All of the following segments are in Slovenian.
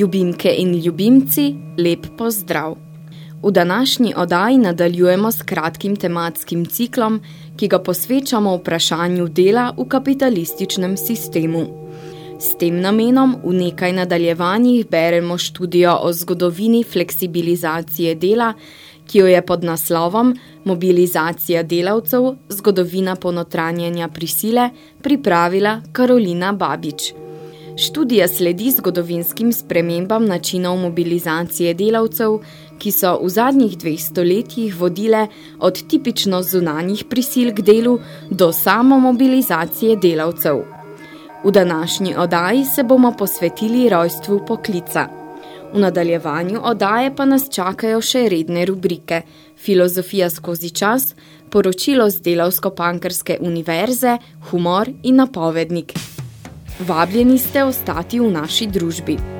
Ljubimke in ljubimci, lep pozdrav! V današnji odaji nadaljujemo s kratkim tematskim ciklom, ki ga posvečamo vprašanju dela v kapitalističnem sistemu. S tem namenom v nekaj nadaljevanjih beremo študijo o zgodovini fleksibilizacije dela, ki jo je pod naslovom Mobilizacija delavcev, zgodovina ponotranjenja prisile pripravila Karolina Babič – Študija sledi zgodovinskim spremembam načinov mobilizacije delavcev, ki so v zadnjih dveh stoletjih vodile od tipično zunanjih prisil k delu do samomobilizacije delavcev. V današnji odaji se bomo posvetili rojstvu poklica. V nadaljevanju odaje pa nas čakajo še redne rubrike Filozofija skozi čas, poročilo z Delavsko-Pankarske univerze, humor in napovednik. Vabljeni ste ostati v naši družbi.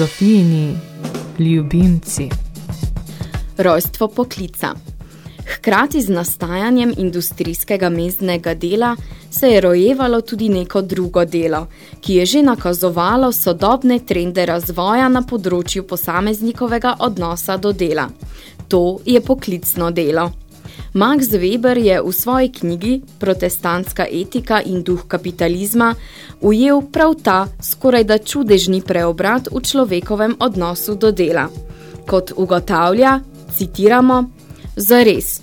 Zofijini ljubimci. Rojstvo poklica. Hkrati z nastajanjem industrijskega mezdnega dela se je rojevalo tudi neko drugo delo, ki je že nakazovalo sodobne trende razvoja na področju posameznikovega odnosa do dela. To je poklicno delo. Max Weber je v svoji knjigi Protestantska etika in duh kapitalizma ujel prav ta skoraj da čudežni preobrat v človekovem odnosu do dela. Kot ugotavlja, citiramo, zares,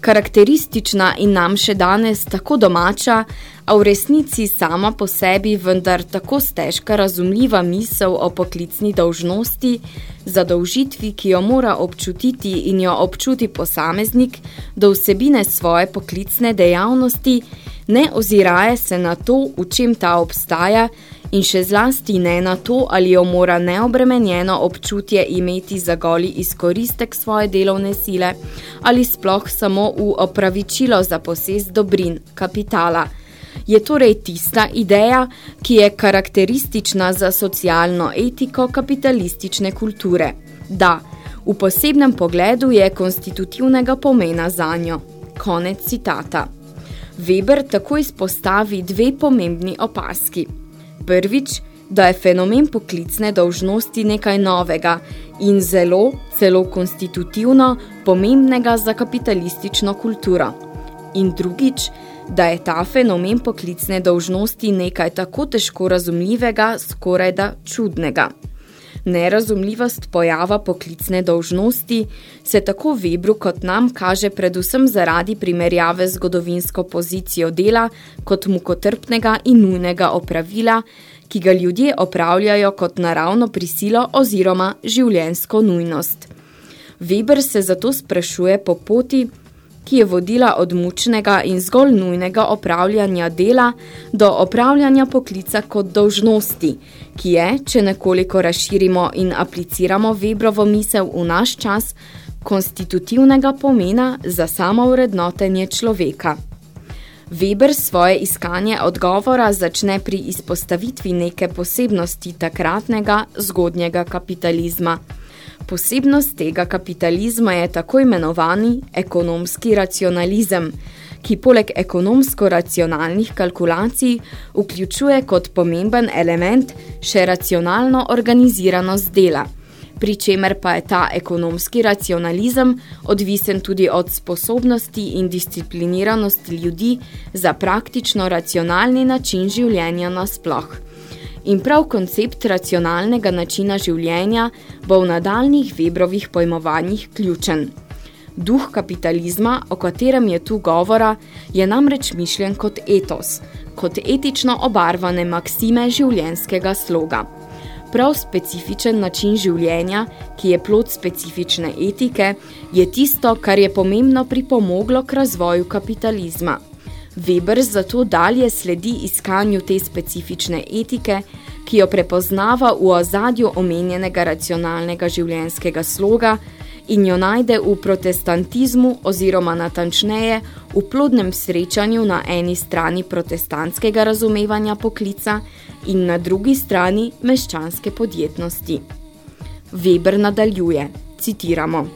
karakteristična in nam še danes tako domača, a v resnici sama po sebi vendar tako stežka razumljiva misel o poklicni dolžnosti, zadolžitvi, ki jo mora občutiti in jo občuti posameznik, do vsebine svoje poklicne dejavnosti, ne oziraje se na to, v čem ta obstaja, in še zlasti ne na to, ali jo mora neobremenjeno občutje imeti za goli izkoristek svoje delovne sile, ali sploh samo v opravičilo za posest dobrin, kapitala. Je torej tista ideja, ki je karakteristična za socialno etiko kapitalistične kulture. Da, v posebnem pogledu je konstitutivnega pomena zanjo. Konec citata. Weber tako izpostavi dve pomembni opaski. Prvič, da je fenomen poklicne dolžnosti nekaj novega in zelo, celo konstitutivno, pomembnega za kapitalistično kulturo. In drugič, da je ta fenomen poklicne dolžnosti nekaj tako težko razumljivega, skoraj da čudnega. Nerazumljivost pojava poklicne dolžnosti se tako Webru kot nam kaže predvsem zaradi primerjave z zgodovinsko pozicijo dela kot mukotrpnega in nujnega opravila, ki ga ljudje opravljajo kot naravno prisilo oziroma življenjsko nujnost. Weber se zato sprašuje po poti, ki je vodila od mučnega in zgolj nujnega opravljanja dela do opravljanja poklica kot dolžnosti, ki je, če nekoliko razširimo in apliciramo Webrovo misel v naš čas, konstitutivnega pomena za samo vrednotenje človeka. Weber svoje iskanje odgovora začne pri izpostavitvi neke posebnosti takratnega zgodnjega kapitalizma. Posebnost tega kapitalizma je tako imenovani ekonomski racionalizem, ki poleg ekonomsko-racionalnih kalkulacij vključuje kot pomemben element še racionalno organiziranost dela, pri čemer pa je ta ekonomski racionalizem odvisen tudi od sposobnosti in discipliniranosti ljudi za praktično racionalni način življenja nasploh. In prav koncept racionalnega načina življenja bo v nadaljnih Webrovih pojmovanjih ključen. Duh kapitalizma, o katerem je tu govora, je namreč mišljen kot etos, kot etično obarvane maksime življenjskega sloga. Prav specifičen način življenja, ki je plod specifične etike, je tisto, kar je pomembno pripomoglo k razvoju kapitalizma. Weber zato dalje sledi iskanju te specifične etike, ki jo prepoznava v ozadju omenjenega racionalnega življenjskega sloga in jo najde v protestantizmu oziroma natančneje v plodnem srečanju na eni strani protestantskega razumevanja poklica in na drugi strani meščanske podjetnosti. Weber nadaljuje, citiramo.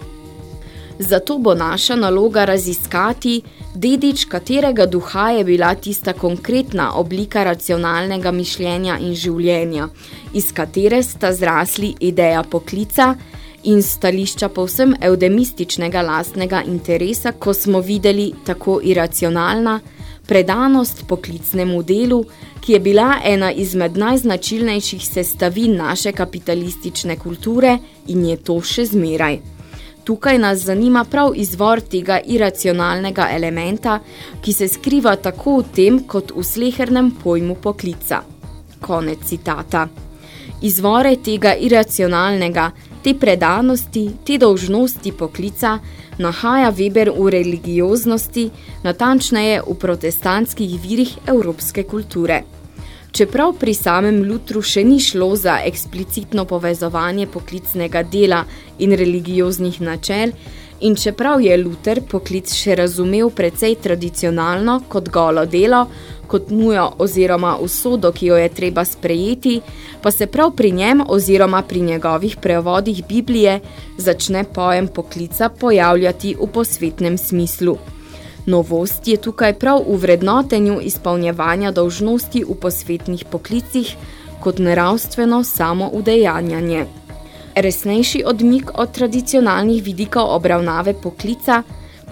Zato bo naša naloga raziskati, dedič katerega duha je bila tista konkretna oblika racionalnega mišljenja in življenja, iz katere sta zrasli ideja poklica in stališča povsem eudemističnega lastnega interesa, ko smo videli tako iracionalna, predanost poklicnemu delu, ki je bila ena izmed najznačilnejših sestavin naše kapitalistične kulture in je to še zmeraj. Tukaj nas zanima prav izvor tega iracionalnega elementa, ki se skriva tako v tem kot v slehernem pojmu poklica. Konec citata. Izvore tega iracionalnega, te predanosti, te dolžnosti poklica nahaja Weber v religioznosti, natančneje v protestantskih virih evropske kulture. Čeprav pri samem Lutru še ni šlo za eksplicitno povezovanje poklicnega dela in religioznih načel, in čeprav je Luther poklic še razumel precej tradicionalno kot golo delo, kot nujo oziroma usodo, ki jo je treba sprejeti, pa se prav pri njem oziroma pri njegovih prevodih Biblije začne pojem poklica pojavljati v posvetnem smislu. Novost je tukaj prav v vrednotenju izpolnjevanja dolžnosti v posvetnih poklicih kot naravstveno samo udejanjanje. Resnejši odmik od tradicionalnih vidikov obravnave poklica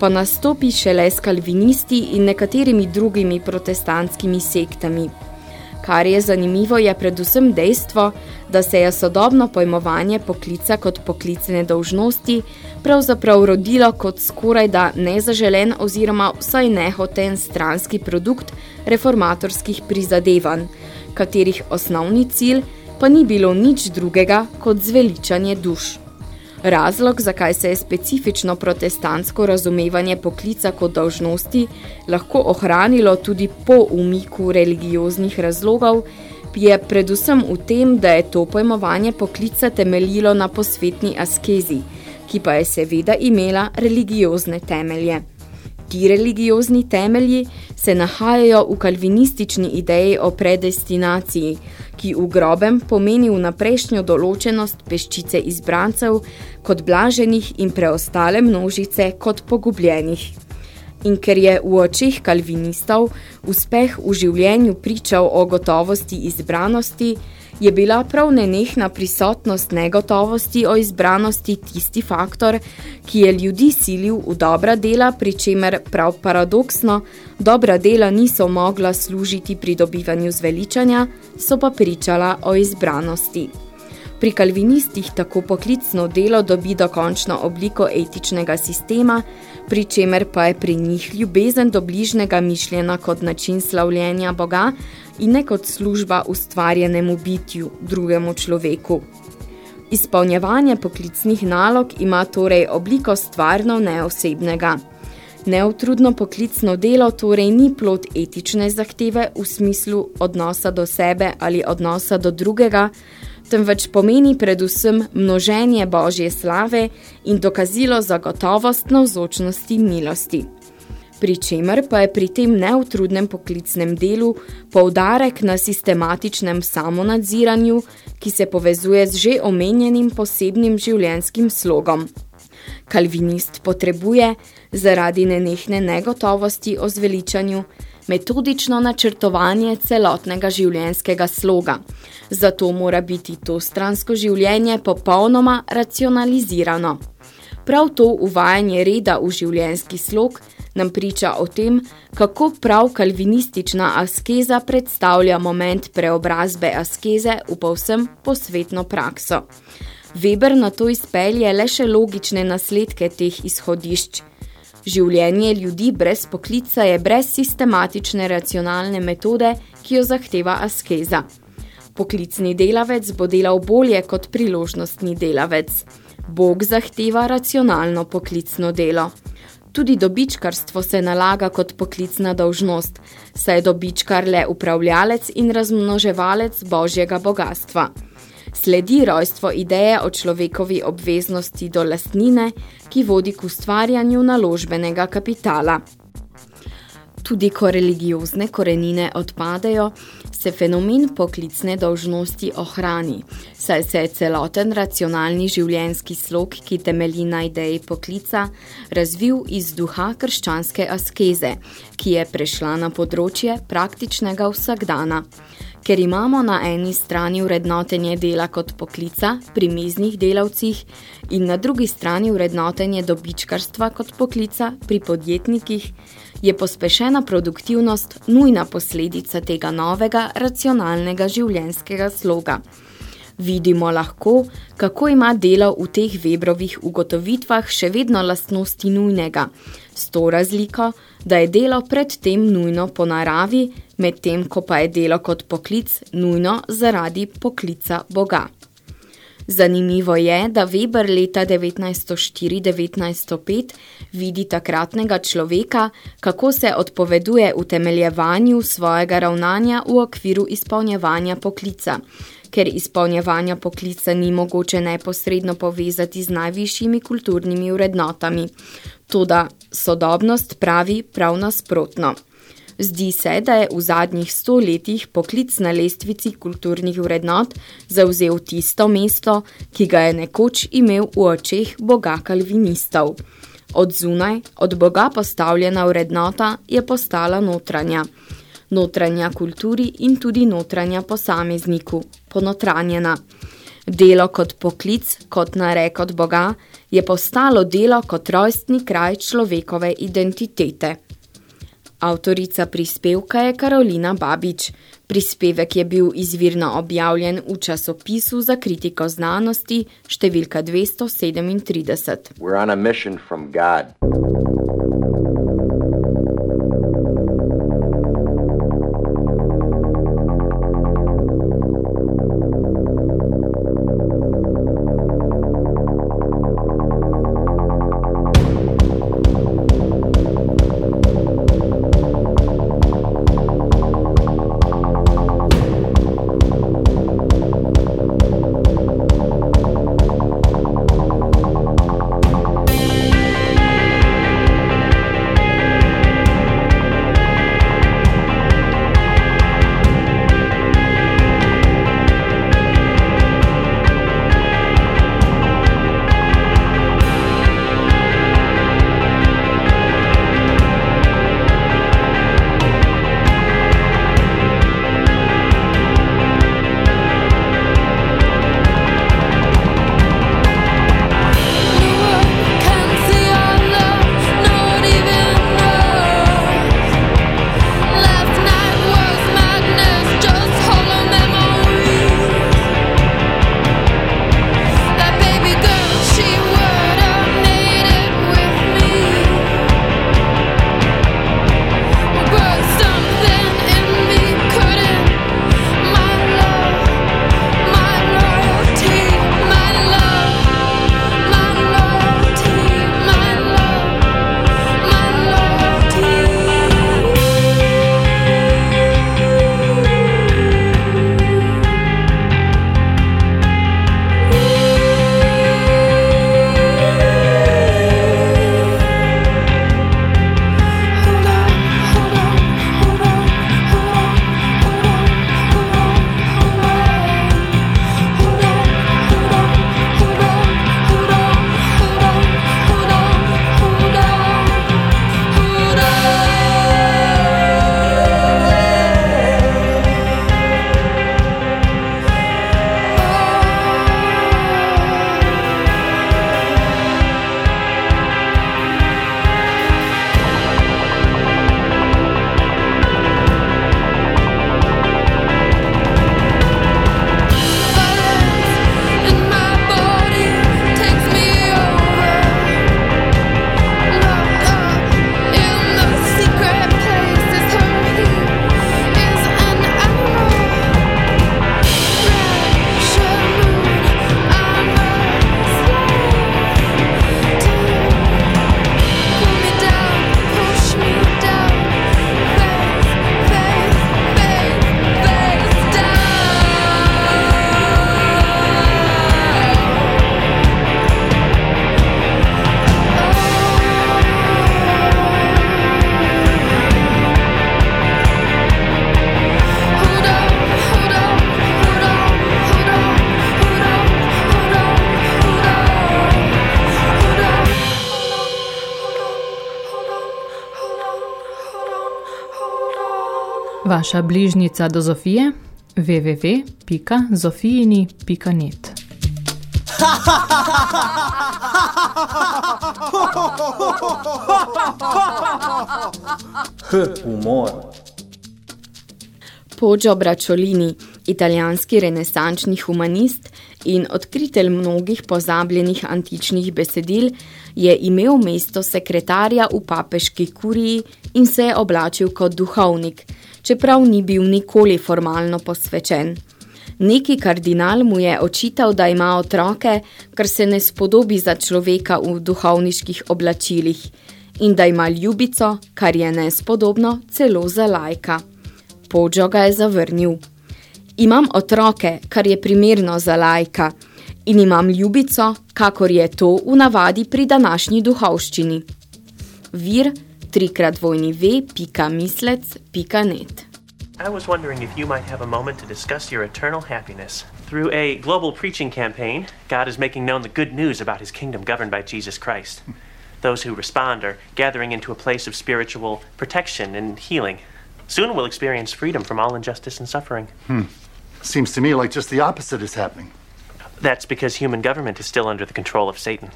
pa nastopi šele s kalvinisti in nekaterimi drugimi protestantskimi sektami. Kar je zanimivo je predvsem dejstvo, da se je sodobno pojmovanje poklica kot poklicne dolžnosti pravzaprav rodilo kot skoraj da nezaželen oziroma vsaj nehoten stranski produkt reformatorskih prizadevanj, katerih osnovni cilj pa ni bilo nič drugega kot zveličanje duš. Razlog, zakaj se je specifično protestantsko razumevanje poklica kot dolžnosti lahko ohranilo tudi po umiku religioznih razlogov, je predvsem v tem, da je to pojmovanje poklica temeljilo na posvetni askezi, ki pa je seveda imela religiozne temelje. Ti religiozni temelji se nahajajo v kalvinistični ideji o predestinaciji, ki v grobem pomeni vnaprejšnjo določenost peščice izbrancev kot blaženih in preostale množice kot pogubljenih. In ker je v očeh kalvinistov uspeh v življenju pričal o gotovosti izbranosti, je bila prav nenehna prisotnost negotovosti o izbranosti tisti faktor, ki je ljudi silil v dobra dela, pri čemer prav paradoksno, dobra dela niso mogla služiti pri dobivanju zveličanja, so pa pričala o izbranosti. Pri kalvinistih tako poklicno delo dobi dokončno obliko etičnega sistema, pri čemer pa je pri njih ljubezen do bližnega mišljena kot način slavljenja Boga in ne kot služba ustvarjenemu bitju, drugemu človeku. Izpolnjevanje poklicnih nalog ima torej obliko stvarno neosebnega. Neutrudno poklicno delo torej ni plot etične zahteve v smislu odnosa do sebe ali odnosa do drugega, temveč pomeni predvsem množenje Božje slave in dokazilo za gotovost navzočnosti milosti. Pri čemer pa je pri tem neutrudnem poklicnem delu poudarek na sistematičnem samonadziranju, ki se povezuje z že omenjenim posebnim življenjskim slogom. Kalvinist potrebuje, zaradi nenehne negotovosti o zveličanju, metodično načrtovanje celotnega življenjskega sloga. Zato mora biti to stransko življenje popolnoma racionalizirano. Prav to uvajanje reda v življenjski slog nam priča o tem, kako prav kalvinistična askeza predstavlja moment preobrazbe askeze v povsem posvetno prakso. Weber na to izpelje le še logične nasledke teh izhodišč. Življenje ljudi brez poklica je brez sistematične racionalne metode, ki jo zahteva askeza. Poklicni delavec bo delal bolje kot priložnostni delavec. Bog zahteva racionalno poklicno delo. Tudi dobičkarstvo se nalaga kot poklicna dolžnost, saj je dobičkar le upravljalec in razmnoževalec božjega bogastva. Sledi rojstvo ideje o človekovi obveznosti do lastnine, ki vodi k ustvarjanju naložbenega kapitala. Tudi ko religiozne korenine odpadejo, se fenomen poklicne dolžnosti ohrani, saj se je celoten racionalni življenjski slog, ki temelji na ideji poklica, razvil iz duha krščanske askeze, ki je prešla na področje praktičnega vsakdana. Ker imamo na eni strani vrednotenje dela kot poklica pri meznih delavcih in na drugi strani vrednotenje dobičkarstva kot poklica pri podjetnikih, je pospešena produktivnost nujna posledica tega novega racionalnega življenjskega sloga. Vidimo lahko, kako ima delo v teh Webrovih ugotovitvah še vedno lastnosti nujnega, s to razliko, da je delo predtem nujno po naravi, medtem ko pa je delo kot poklic nujno zaradi poklica Boga. Zanimivo je, da Weber leta 1904-1905 vidi takratnega človeka, kako se odpoveduje utemeljevanju svojega ravnanja v okviru izpolnjevanja poklica, ker izpolnjevanja poklica ni mogoče neposredno povezati z najvišjimi kulturnimi vrednotami. Toda sodobnost pravi prav nasprotno. Zdi se, da je v zadnjih sto letih poklic na lestvici kulturnih vrednot zavzel tisto mesto, ki ga je nekoč imel v očeh boga kalvinistov. Od zunaj, od boga postavljena vrednota je postala notranja. Notranja kulturi in tudi notranja posamezniku, ponotranjena. Delo kot poklic, kot narek od Boga, je postalo delo kot rojstni kraj človekove identitete. Avtorica prispevka je Karolina Babič. Prispevek je bil izvirno objavljen v časopisu za kritiko znanosti številka 237. We're on a mission from God. Vaša bližnica do Zofije? www.zofijini.net Humor. Poggio Bracciolini, italijanski renesančni humanist in odkritelj mnogih pozabljenih antičnih besedil, je imel mesto sekretarja v papeški kuriji in se je oblačil kot duhovnik, čeprav ni bil nikoli formalno posvečen. Neki kardinal mu je očital, da ima otroke, kar se ne spodobi za človeka v duhovniških oblačilih, in da ima ljubico, kar je nespodobno celo za lajka. Poggio ga je zavrnil. Imam otroke, kar je primerno za lajka, in imam ljubico, kakor je to v navadi pri današnji duhovščini. Vir trikrat dvojni v.mislec.net. I was wondering if you might have a moment to discuss your eternal happiness. Through a global preaching campaign, God is making known the good news about his kingdom governed by Jesus Christ. Those who respond are gathering into a place of spiritual protection and healing. Soon we'll experience freedom from all injustice and suffering. Hmm. Seems to me like just the opposite is happening. That's because human government is still under the control of Satan.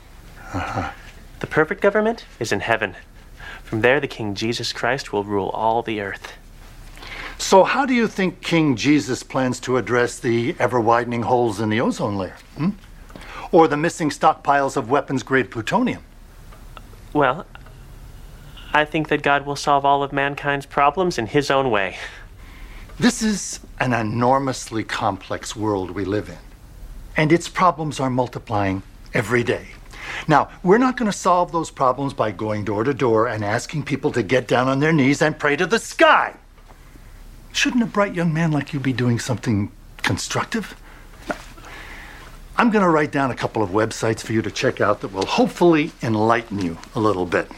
The perfect government is in heaven. From there, the King Jesus Christ will rule all the earth. So, how do you think King Jesus plans to address the ever widening holes in the ozone layer? Hmm? Or the missing stockpiles of weapons grade plutonium? Well, I think that God will solve all of mankind's problems in his own way. This is an enormously complex world we live in, and its problems are multiplying every day. Now, we're not going to solve those problems by going door to door and asking people to get down on their knees and pray to the sky. Shouldn't a bright young man like you be doing something constructive? I'm going to write down a couple of websites for you to check out that will hopefully enlighten you a little bit.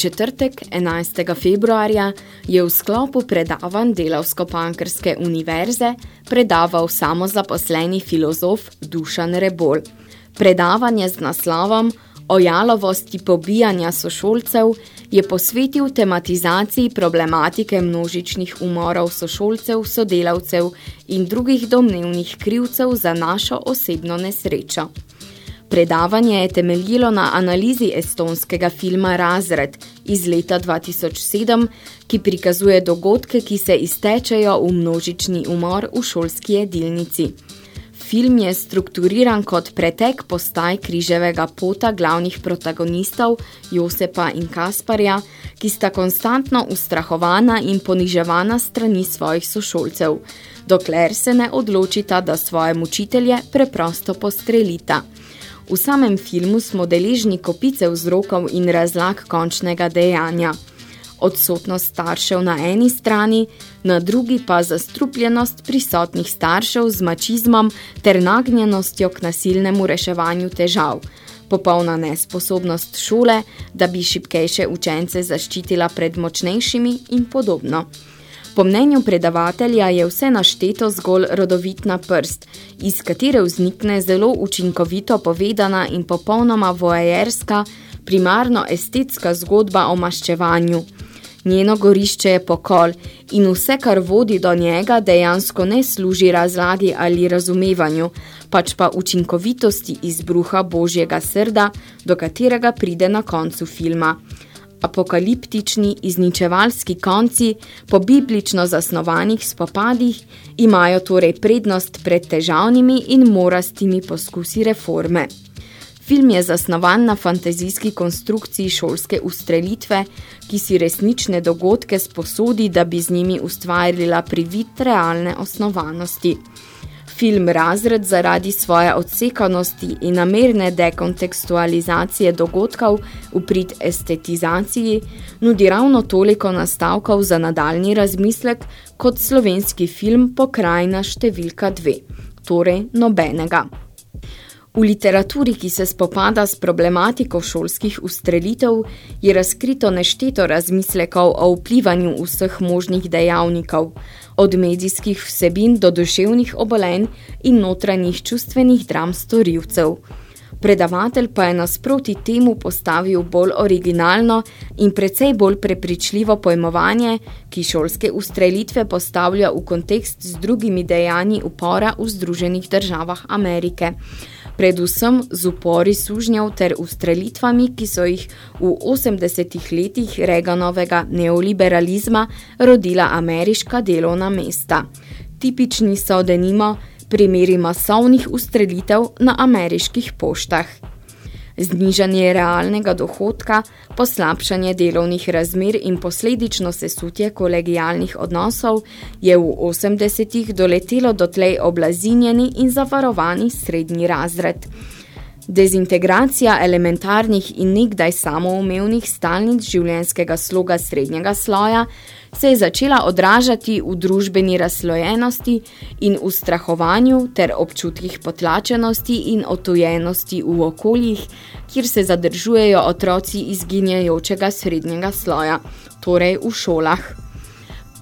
Četrtek, 11. februarja, je v sklopu predavanj Delavsko-Pankrske univerze predaval samozaposleni filozof Dušan Rebol. Predavanje z naslovom O jalovosti pobijanja sošolcev je posvetil tematizaciji problematike množičnih umorov sošolcev, sodelavcev in drugih domnevnih krivcev za našo osebno nesrečo. Predavanje je temeljilo na analizi estonskega filma Razred iz leta 2007, ki prikazuje dogodke, ki se iztečejo v množični umor v šolski jedilnici. Film je strukturiran kot pretek postaj križevega pota glavnih protagonistov Josepa in Kasparja, ki sta konstantno ustrahovana in poniževana strani svojih sošolcev, dokler se ne odločita, da svoje mučitelje preprosto postrelita. V samem filmu smo deležni kopice vzrokov in razlag končnega dejanja. Odsotnost staršev na eni strani, na drugi pa zastrupljenost prisotnih staršev z mačizmom ter nagnjenostjo k nasilnemu reševanju težav, popolna nesposobnost šole, da bi šipkejše učence zaščitila pred močnejšimi in podobno. Po mnenju predavatelja je vse našteto zgolj rodovitna prst, iz katere vznikne zelo učinkovito povedana in popolnoma voajerska, primarno estetska zgodba o maščevanju. Njeno gorišče je pokol in vse, kar vodi do njega, dejansko ne služi razlagi ali razumevanju, pač pa učinkovitosti izbruha božjega srda, do katerega pride na koncu filma. Apokaliptični, izničevalski konci po biblično zasnovanih spopadih imajo torej prednost pred težavnimi in morastimi poskusi reforme. Film je zasnovan na fantazijski konstrukciji šolske ustrelitve, ki si resnične dogodke sposodi, da bi z njimi ustvarila privid realne osnovanosti. Film Razred zaradi svoje odsekanosti in namerne dekontekstualizacije dogodkov v prid estetizaciji nudi ravno toliko nastavkov za nadaljni razmislek kot slovenski film Pokrajina številka dve, torej nobenega. V literaturi, ki se spopada s problematiko šolskih ustrelitev, je razkrito nešteto razmislekov o vplivanju vseh možnih dejavnikov, od medijskih vsebin do duševnih obolenj in notranjih čustvenih dram storilcev. Predavatelj pa je nasproti temu postavil bolj originalno in precej bolj prepričljivo pojmovanje, ki šolske ustrelitve postavlja v kontekst z drugimi dejanji upora v Združenih državah Amerike predvsem z upori sužnjev ter ustrelitvami, ki so jih v 80-ih letih Reaganovega neoliberalizma rodila ameriška delovna mesta. Tipični so denimo primeri masovnih ustrelitev na ameriških poštah. Znižanje realnega dohodka, poslabšanje delovnih razmer in posledično sesutje kolegijalnih odnosov je v 80-ih doletelo dotlej oblazinjeni in zavarovani srednji razred. Dezintegracija elementarnih in nekdaj samoumevnih stalnic življenjskega sloga srednjega sloja se je začela odražati v družbeni razslojenosti in v strahovanju ter občutkih potlačenosti in otojenosti v okoljih, kjer se zadržujejo otroci izginjajočega srednjega sloja, torej v šolah.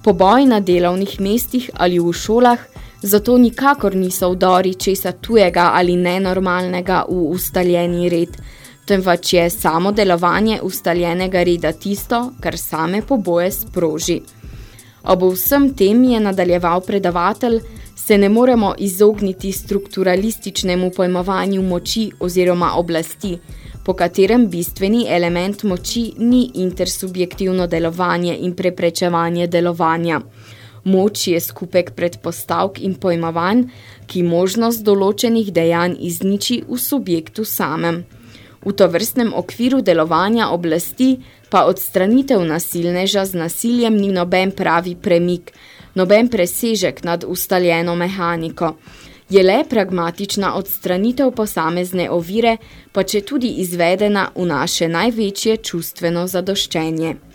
Poboj na delovnih mestih ali v šolah zato nikakor niso vdori česa tujega ali nenormalnega v ustaljeni red, temveč je samo delovanje ustaljenega reda tisto, kar same poboje sproži. Ob vsem tem je nadaljeval predavatelj, se ne moremo izogniti strukturalističnemu pojmovanju moči oziroma oblasti, po katerem bistveni element moči ni intersubjektivno delovanje in preprečevanje delovanja. Moč je skupek predpostavk in pojmovanj, ki možnost določenih dejanj izniči v subjektu samem. V tovrstnem okviru delovanja oblasti pa odstranitev nasilneža z nasiljem ni noben pravi premik, noben presežek nad ustaljeno mehaniko. Je le pragmatična odstranitev posamezne ovire, pa če tudi izvedena v naše največje čustveno zadoščenje.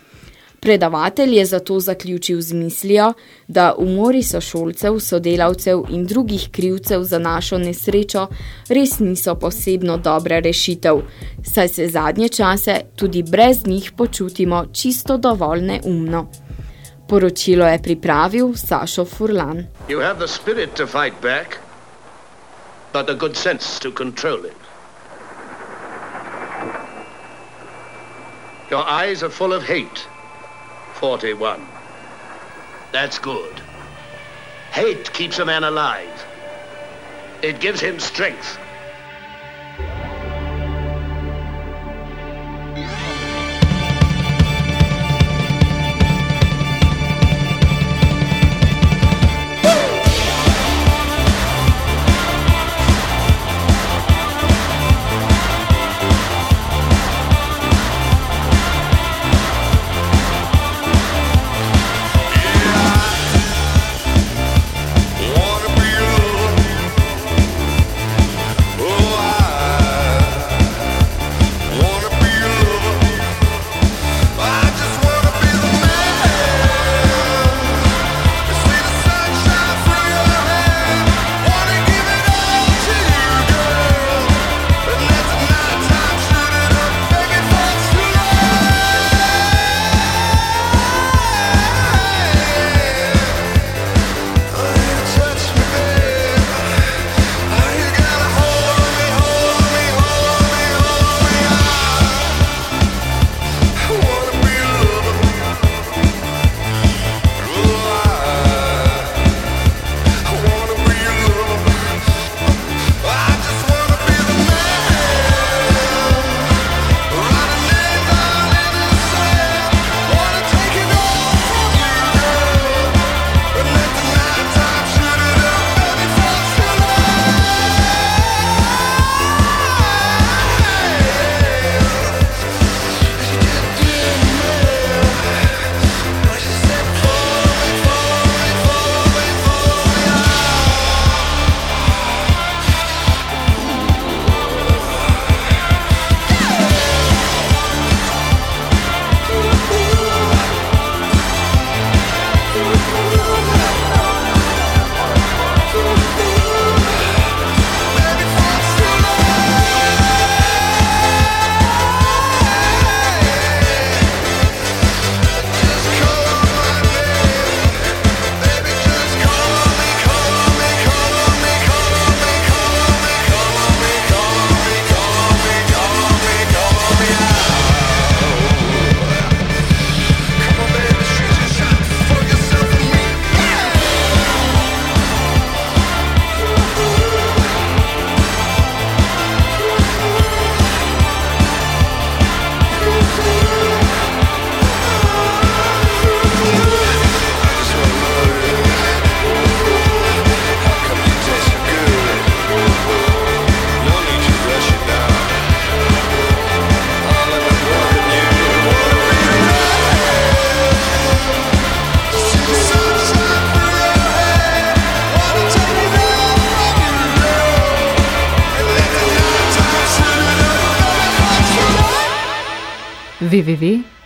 Predavatelj je zato zaključil z mislijo, da umori sošolcev, sodelavcev in drugih krivcev za našo nesrečo res niso posebno dobra rešitev, saj se zadnje čase tudi brez njih počutimo čisto dovolj neumno. Poročilo je pripravil Sašo Furlan. You have the spirit to fight back, but the good sense to control it. Your eyes are full of hate. 41. That's good. Hate keeps a man alive. It gives him strength.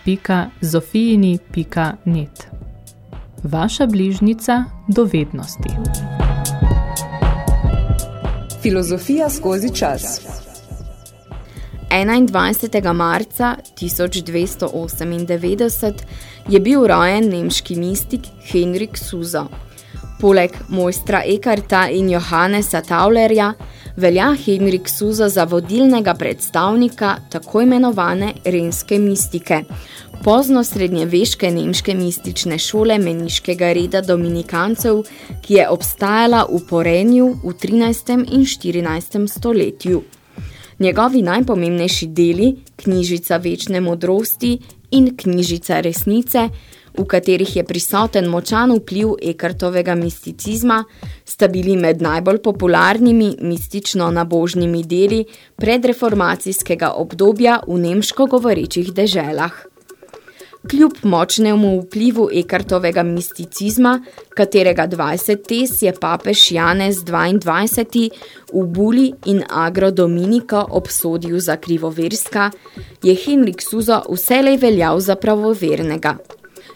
www.zofijini.net Vaša bližnica dovednosti. Filozofija skozi čas. 21. marca 1298 je bil rojen nemški mistik Henrik Suza. Poleg mojstra Ekarta in Johannesa Taulerja velja Henrik Suza za vodilnega predstavnika tako imenovane renske mistike, pozno srednjeveške nemške mistične šole meniškega reda dominikancev, ki je obstajala v Porenju v 13. in 14. stoletju. Njegovi najpomembnejši deli, knjižica večne modrosti in knjižica resnice, v katerih je prisoten močan vpliv Ekartovega misticizma, sta bili med najbolj popularnimi mistično-nabožnimi deli predreformacijskega obdobja v nemško govorečih deželah. Kljub močnemu vplivu Ekartovega misticizma, katerega 20 tes je papež Janez 22. v Buli in Agro Dominika obsodil za krivoverska, je Henrik Suzo vselej veljal za pravovernega.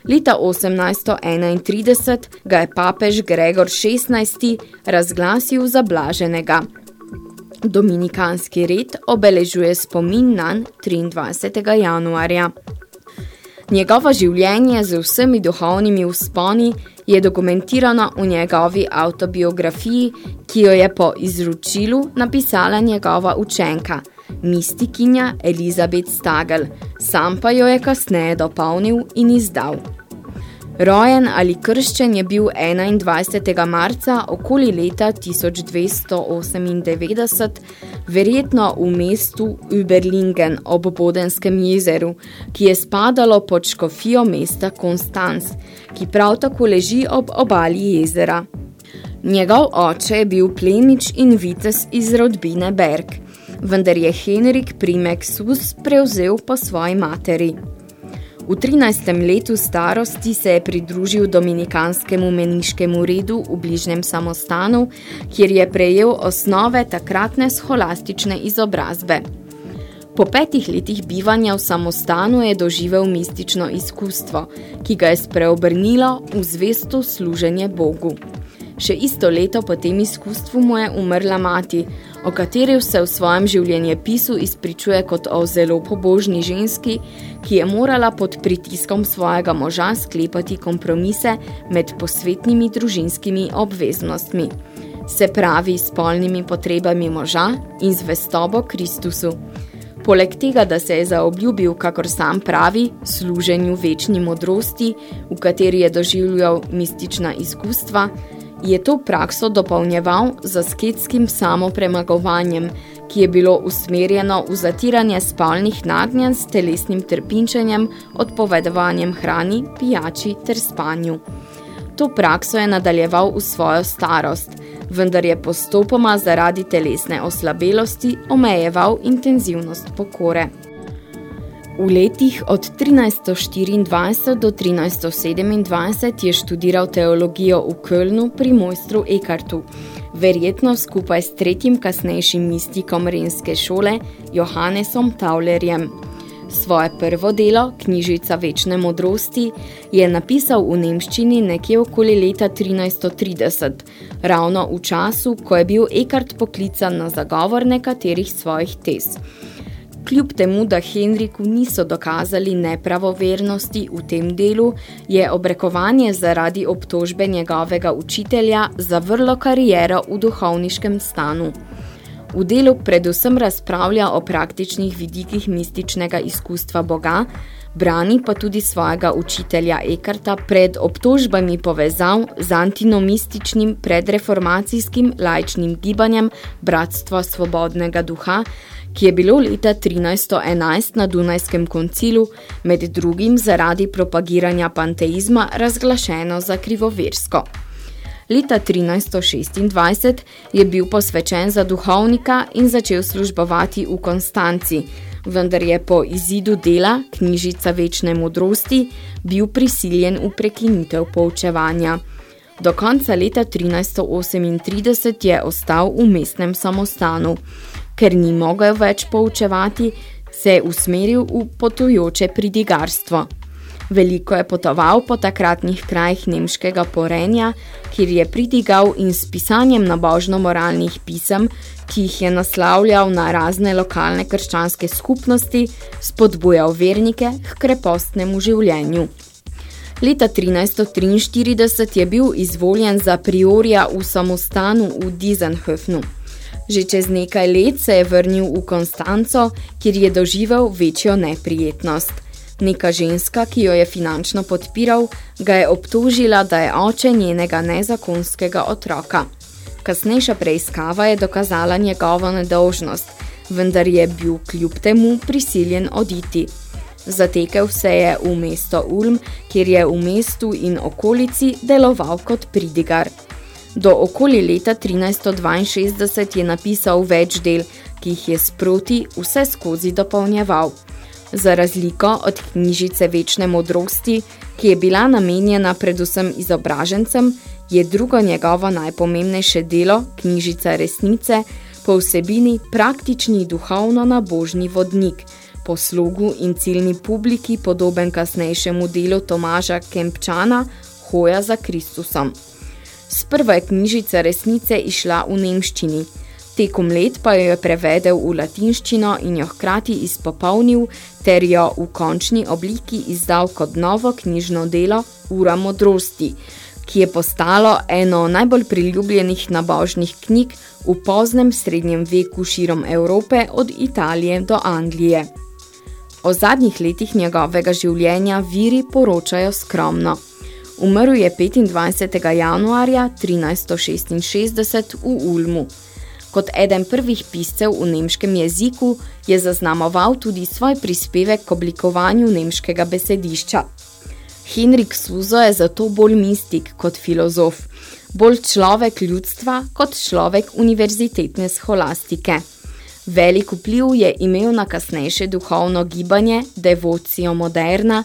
Leta 1831 ga je papež Gregor XVI razglasil za blaženega. Dominikanski red obeležuje spomin nanj 23. januarja. Njegovo življenje z vsemi duhovnimi vzponi je dokumentirano v njegovi autobiografiji, ki jo je po izročilu napisala njegova učenka, mistikinja Elizabeth Stagel, sam pa jo je kasneje dopolnil in izdal. Rojen ali krščen je bil 21. marca okoli leta 1298, verjetno v mestu Überlingen ob Bodenskem jezeru, ki je spadalo pod škofijo mesta Konstanz, ki prav tako leži ob obali jezera. Njegov oče je bil plemič in vitez iz rodbine Berg, vendar je Henrik primek Sus prevzel po svoji materi. V 13. letu starosti se je pridružil dominikanskemu meniškemu redu v bližnjem samostanu, kjer je prejel osnove takratne scholastične izobrazbe. Po petih letih bivanja v samostanu je doživel mistično izkustvo, ki ga je spreobrnilo v zvesto služenje Bogu. Še isto leto po tem izkustvu mu je umrla mati, o kateri se v svojem življenjepisu izpričuje kot o zelo pobožni ženski, ki je morala pod pritiskom svojega moža sklepati kompromise med posvetnimi družinskimi obveznostmi, se pravi spolnimi potrebami moža in zvestobo Kristusu. Poleg tega, da se je zaobljubil, kakor sam pravi, služenju večni modrosti, v kateri je doživljal mistična izkustva, je to prakso dopolnjeval z asketskim samopremagovanjem, ki je bilo usmerjeno v zatiranje spolnih nagnjenj s telesnim trpinčenjem, odpovedovanjem hrani, pijači ter spanju. To prakso je nadaljeval v svojo starost, vendar je postopoma zaradi telesne oslabelosti omejeval intenzivnost pokore. V letih od 1324 do 1327 je študiral teologijo v Kölnu pri mojstru Ekartu, verjetno skupaj s tretjim kasnejšim mistikom renske šole, Johannesom Taulerjem. Svoje prvo delo, knjižica večne modrosti, je napisal v nemščini nekje okoli leta 1330, ravno v času, ko je bil Ekart poklican na zagovor nekaterih svojih tez. Kljub temu, da Henriku niso dokazali nepravovernosti v tem delu, je obrekovanje zaradi obtožbe njegovega učitelja zavrlo kariero v duhovniškem stanu. V delu predvsem razpravlja o praktičnih vidikih mističnega izkustva Boga, brani pa tudi svojega učitelja Ekarta pred obtožbami povezav z antinomističnim predreformacijskim laičnim gibanjem Bratstva svobodnega duha, ki je bilo leta 1311 na Dunajskem koncilu med drugim zaradi propagiranja panteizma razglašeno za krivoversko. Leta 1326 je bil posvečen za duhovnika in začel službovati v Konstanci, vendar je po izidu dela, knjižica večne modrosti, bil prisiljen v prekinitev poučevanja. Do konca leta 1338 je ostal v mestnem samostanu. Ker ni mogel več poučevati, se je usmeril v potujoče pridigarstvo. Veliko je potoval po takratnih krajih nemškega porenja, kjer je pridigal in s pisanjem nabožno-moralnih pisem, ki jih je naslavljal na razne lokalne krščanske skupnosti, spodbujal vernike k krepostnemu življenju. Leta 1343 je bil izvoljen za priorja v samostanu v Dizenhöfnu. Že čez nekaj let se je vrnil v Konstanco, kjer je doživel večjo neprijetnost. Neka ženska, ki jo je finančno podpiral, ga je obtožila, da je oče njenega nezakonskega otroka. Kasnejša preiskava je dokazala njegovo nedolžnost, vendar je bil kljub temu prisiljen oditi. Zatekel se je v mesto Ulm, kjer je v mestu in okolici deloval kot pridigar. Do okoli leta 1362 je napisal več del, ki jih je sproti vse skozi dopolnjeval. Za razliko od knjižice večne modrosti, ki je bila namenjena predvsem izobražencem, je drugo njegovo najpomembnejše delo, knjižica resnice, po vsebini praktični duhovno-nabožni vodnik, po slogu in ciljni publiki podoben kasnejšemu delu Tomaža Kempčana Hoja za Kristusom. Sprva je knjižica resnice išla v nemščini, tekom let pa jo je prevedel v latinščino in jo hkrati izpopolnil ter jo v končni obliki izdal kot novo knjižno delo Ura modrosti, ki je postalo eno najbolj priljubljenih nabožnih knjig v poznem srednjem veku širom Evrope od Italije do Anglije. O zadnjih letih njegovega življenja viri poročajo skromno. Umrl je 25. januarja 1366 v Ulmu. Kot eden prvih piscev v nemškem jeziku je zaznamoval tudi svoj prispevek k oblikovanju nemškega besedišča. Henrik Suzo je zato bolj mistik kot filozof, bolj človek ljudstva kot človek univerzitetne scholastike. Velik vpliv je imel na kasnejše duhovno gibanje Devocio Moderna,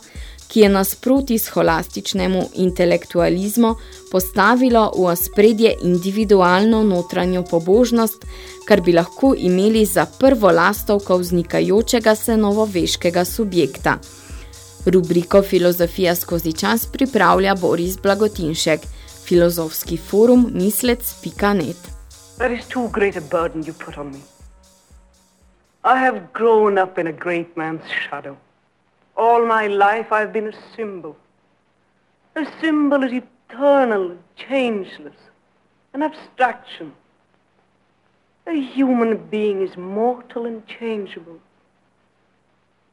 ki je nasproti scholastičnemu intelektualizmu postavilo v ospredje individualno notranjo pobožnost, kar bi lahko imeli za prvo lastovko vznikajočega se novoveškega subjekta. Rubriko Filozofija skozi čas pripravlja Boris Blagotinšek, filozofski forum mislec.net. That is too great a burden you put on me. I have grown up in a great man's shadow. All my life I've been a symbol. A symbol is eternal, changeless, an abstraction. A human being is mortal and changeable,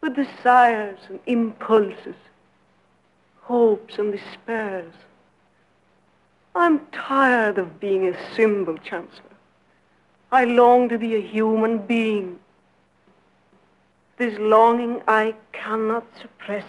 with desires and impulses, hopes and despairs. I'm tired of being a symbol, Chancellor. I long to be a human being. This longing I cannot suppress.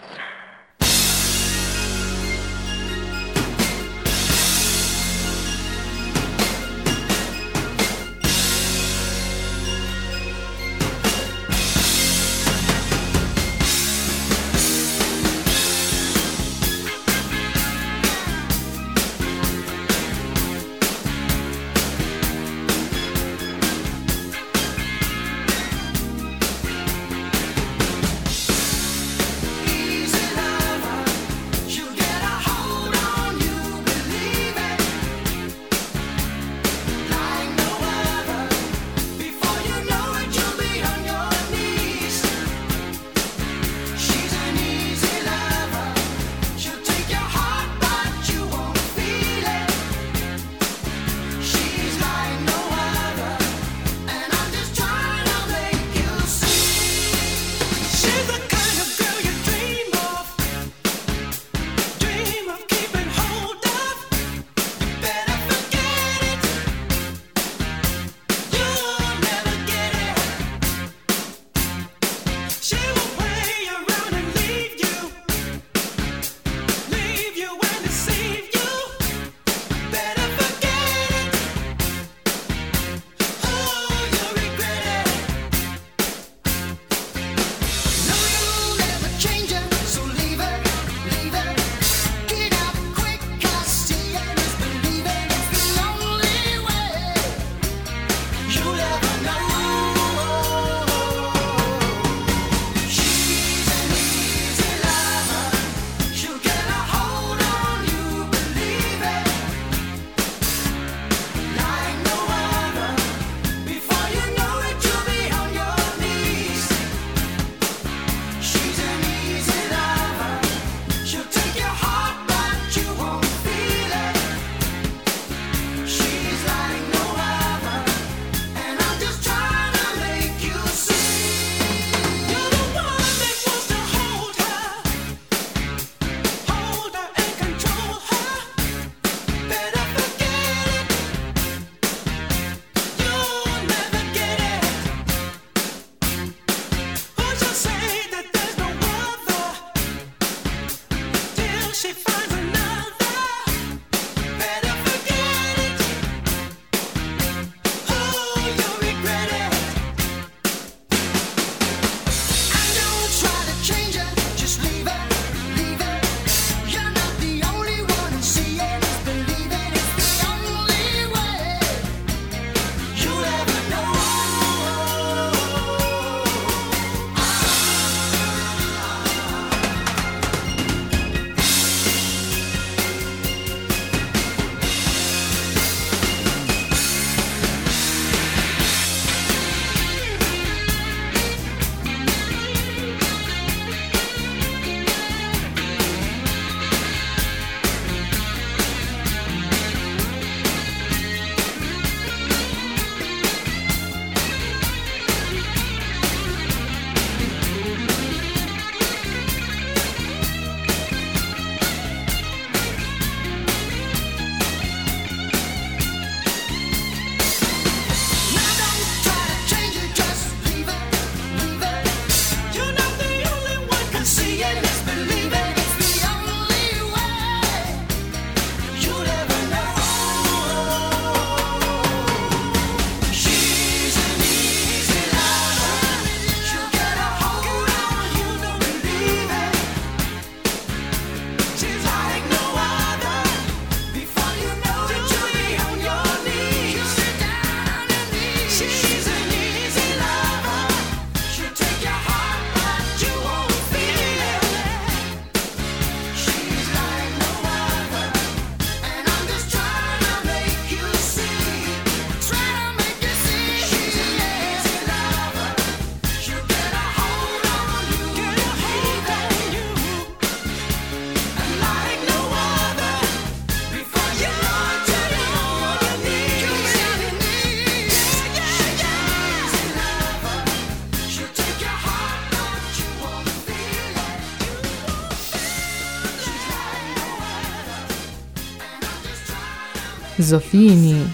Zofijini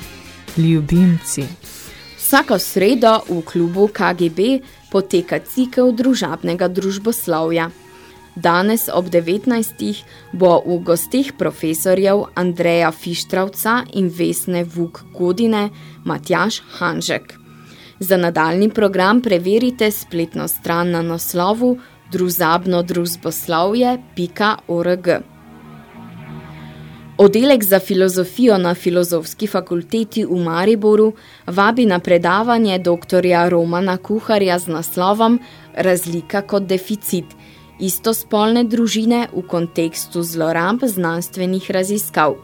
ljubimci. Vsako sredo v klubu KGB poteka cikel družabnega družboslovja. Danes ob 19. bo v gostih profesorjev Andreja Fištravca in Vesne Vuk Godine Matjaš Hanžek. Za nadaljni program preverite spletno stran na naslovu druzabnodruzboslovje.org. Oddelek za filozofijo na Filozofski fakulteti v Mariboru vabi na predavanje doktorja Romana Kuharja z naslovom Razlika kot deficit – istospolne družine v kontekstu zlorab znanstvenih raziskav,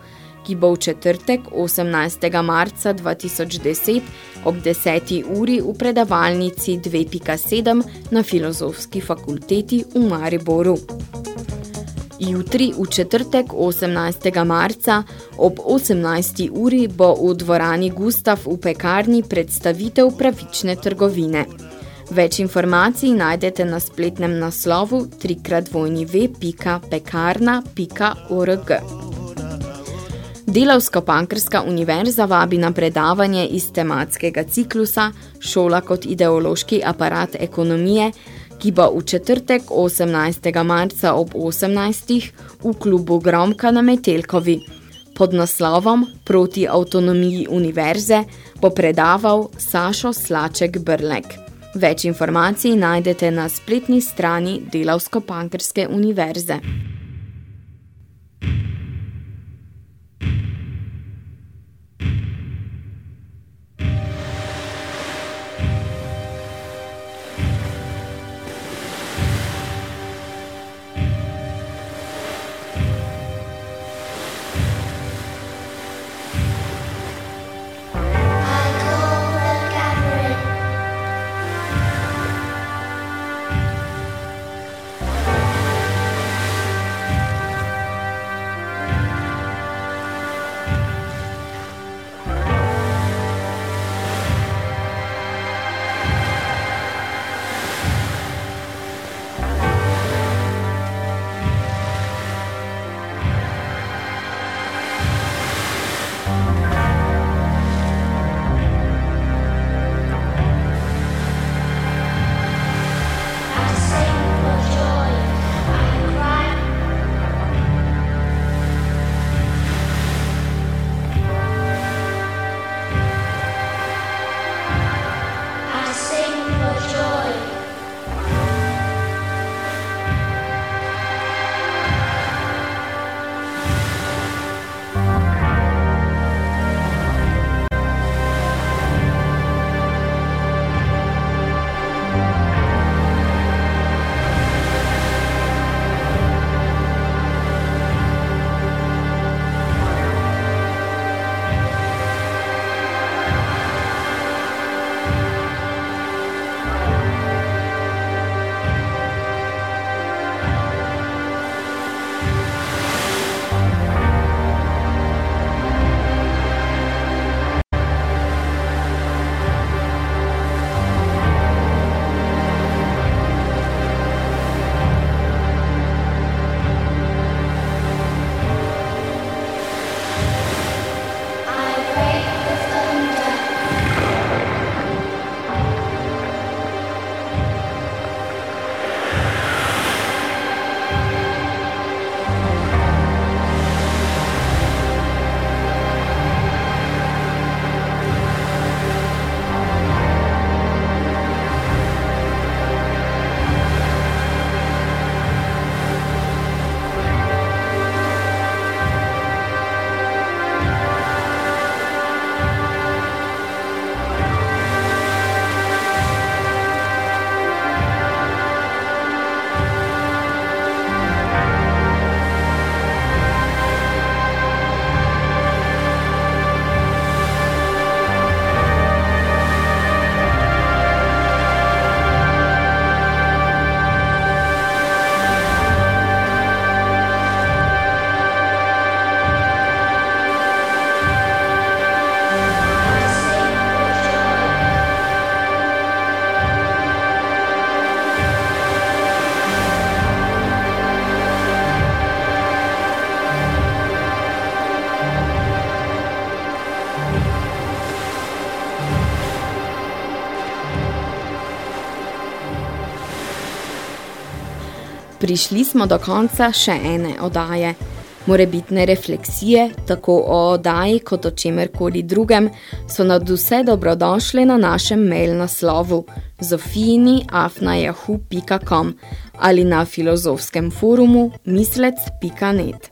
ki bo v četrtek 18. marca 2010 ob 10. uri v predavalnici 2.7 na Filozofski fakulteti v Mariboru. Jutri v četrtek 18. marca ob 18. uri bo v dvorani Gustav v pekarni predstavitev pravične trgovine. Več informacij najdete na spletnem naslovu www.pekarna.org. Delavsko-pankrska univerza vabi na predavanje iz tematskega ciklusa Šola kot ideološki aparat ekonomije, ki bo v četrtek 18. marca ob 18. v klubu Gromka na Metelkovi. Pod naslovom Proti avtonomiji univerze bo predaval Sašo Slaček Brlek. Več informacij najdete na spletni strani Delavsko-Pankrske univerze. Prišli smo do konca še ene odaje. Morebitne refleksije, tako o oddaji kot o čemerkoli drugem, so nad vse dobrodošle na našem mail naslovu zofijini.afnajahu.com ali na filozofskem forumu mislec.net.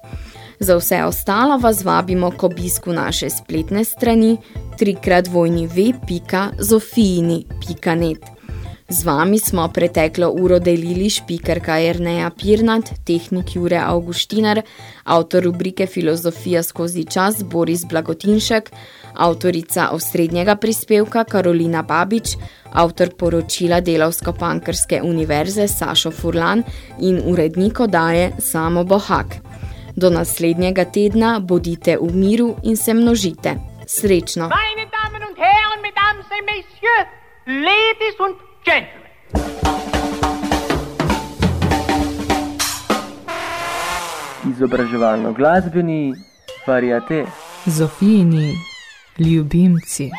Za vse ostalo vas vabimo k obisku naše spletne strani www.zofijini.net. Z vami smo preteklo uro delili špikerka Erneja Pirnat, tehnik Jure Auguštinar, avtor rubrike Filozofija skozi čas Boris Blagotinšek, avtorica osrednjega prispevka Karolina Babič, avtor poročila Delavsko-Pankrske univerze Sašo Furlan in urednik odaje Samo Bohak. Do naslednjega tedna bodite v miru in se množite. Srečno! Meine Damen und Herren, Mesdames et Messieurs, Ladies und Gentlemen. Izobraževalno glasbeni variate. Zofijini ljubimci.